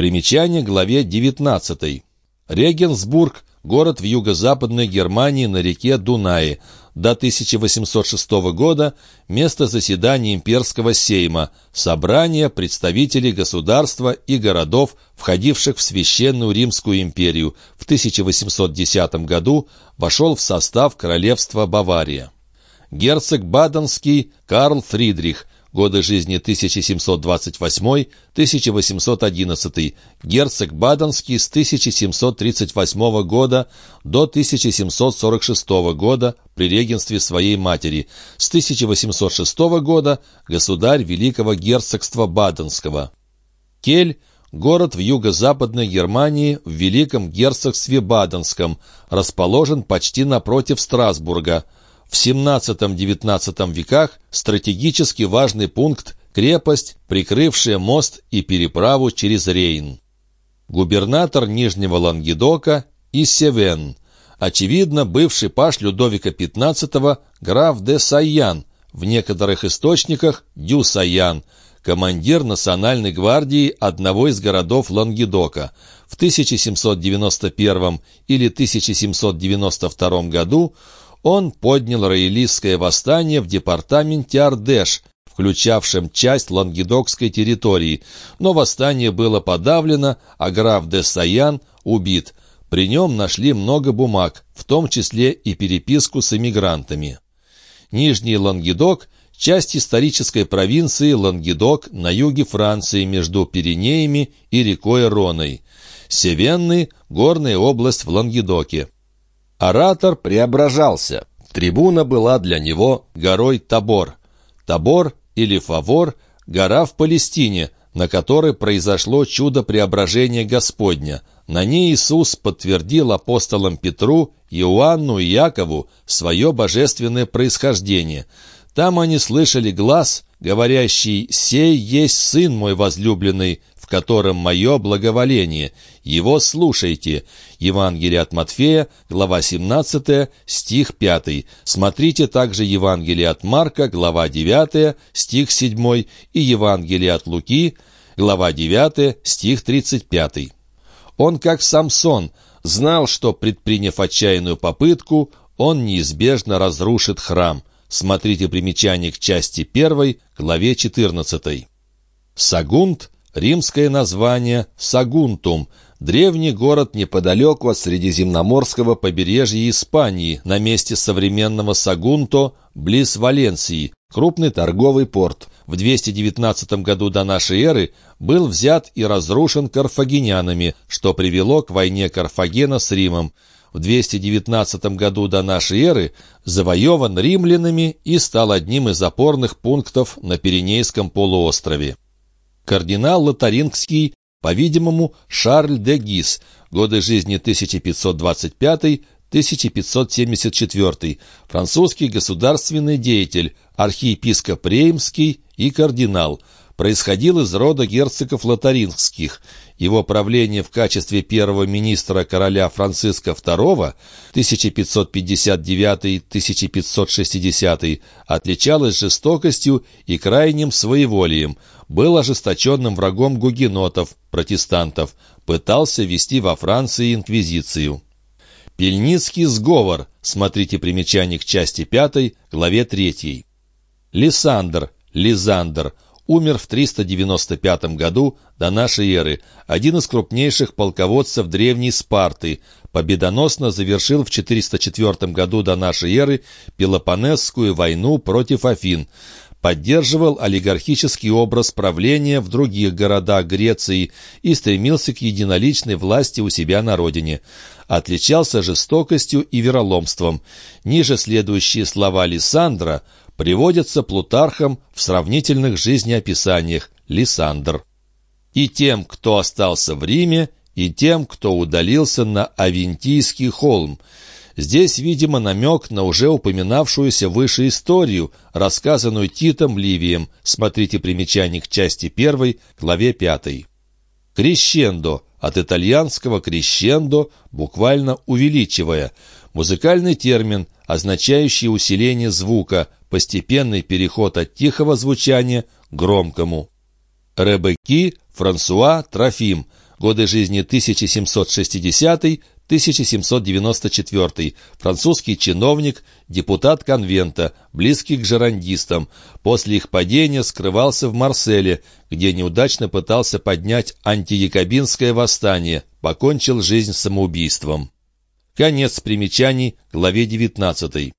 Примечание главе 19. Регенсбург – город в юго-западной Германии на реке Дунае. До 1806 года – место заседания имперского сейма, собрания представителей государства и городов, входивших в Священную Римскую империю. В 1810 году вошел в состав королевства Бавария. Герцог Баденский Карл Фридрих – годы жизни 1728-1811, герцог Баденский с 1738 года до 1746 года при регенстве своей матери, с 1806 года государь Великого герцогства Баденского. Кель – город в юго-западной Германии в Великом герцогстве Баденском, расположен почти напротив Страсбурга – в XVII-XIX веках стратегически важный пункт – крепость, прикрывшая мост и переправу через Рейн. Губернатор Нижнего Лангедока и Севен. Очевидно, бывший паш Людовика XV граф де Сайян, в некоторых источниках Дю Сайян, командир Национальной гвардии одного из городов Лангедока. В 1791 или 1792 году он поднял роялистское восстание в департаменте Ардеш, включавшем часть лангедокской территории, но восстание было подавлено, а граф де Саян убит. При нем нашли много бумаг, в том числе и переписку с эмигрантами. Нижний Лангедок – часть исторической провинции Лангедок на юге Франции между Пиренеями и рекой Роной. Севенный – горная область в Лангедоке. Оратор преображался. Трибуна была для него горой Табор. Табор или Фавор – гора в Палестине, на которой произошло чудо преображения Господня. На ней Иисус подтвердил апостолам Петру, Иоанну и Якову свое божественное происхождение. Там они слышали глаз, говорящий «Сей есть Сын мой возлюбленный, котором мое благоволение. Его слушайте». Евангелие от Матфея, глава 17, стих 5. Смотрите также Евангелие от Марка, глава 9, стих 7 и Евангелие от Луки, глава 9, стих 35. Он, как Самсон, знал, что, предприняв отчаянную попытку, он неизбежно разрушит храм. Смотрите примечание к части 1, главе 14. Сагунт Римское название Сагунтум – древний город неподалеку от Средиземноморского побережья Испании, на месте современного Сагунто, близ Валенсии, крупный торговый порт. В 219 году до нашей эры был взят и разрушен карфагенянами, что привело к войне Карфагена с Римом. В 219 году до нашей эры завоеван римлянами и стал одним из опорных пунктов на Пиренейском полуострове. Кардинал Лотарингский, по-видимому, Шарль де Гис, годы жизни 1525-1574, французский государственный деятель, архиепископ Реймский и кардинал – происходил из рода герцогов лотарингских. Его правление в качестве первого министра короля Франциска II 1559-1560 отличалось жестокостью и крайним своеволием, был ожесточенным врагом гугенотов, протестантов, пытался вести во Франции инквизицию. Пельницкий сговор, смотрите примечание к части 5, главе 3. Лисандр, Лизандр – умер в 395 году до нашей эры, один из крупнейших полководцев древней Спарты, победоносно завершил в 404 году до нашей эры Пелопонесскую войну против Афин, поддерживал олигархический образ правления в других городах Греции и стремился к единоличной власти у себя на родине. Отличался жестокостью и вероломством. Ниже следующие слова Лиссандра приводятся Плутархом в сравнительных жизнеописаниях Лисандр. «И тем, кто остался в Риме, и тем, кто удалился на Авентийский холм». Здесь, видимо, намек на уже упоминавшуюся выше историю, рассказанную Титом Ливием. Смотрите примечание к части 1, главе 5. Крещендо, от итальянского крещендо, буквально увеличивая. Музыкальный термин, означающий усиление звука, постепенный переход от тихого звучания к громкому. Ребекки, Франсуа, Трофим. Годы жизни 1760-1794. Французский чиновник, депутат конвента, близкий к жерандистам. После их падения скрывался в Марселе, где неудачно пытался поднять антиякобинское восстание, покончил жизнь самоубийством. Конец примечаний, главе 19.